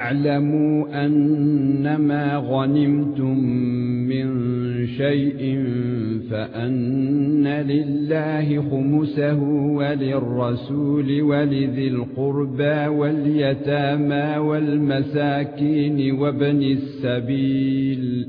اعلموا انما غنمتم من شيء فان لله خمسه وللرسول ولذي القربى واليتامى والمساكين وابن السبيل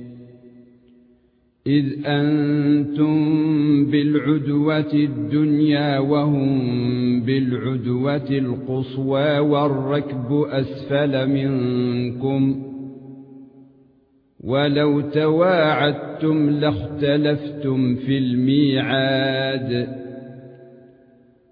إذ أنتم بالعدوة الدنيا وهم بالعدوة القصوى والركب أسفل منكم ولو تواعدتم لاختلفتم في الميعاد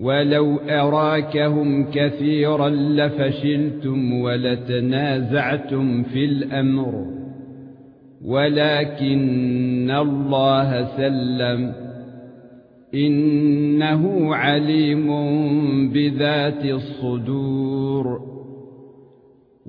ولو أراكهم كثيرا لفشلتم ولتنازعتم في الأمر. ولكن الله سلم. إنه عليم بذات الصدور.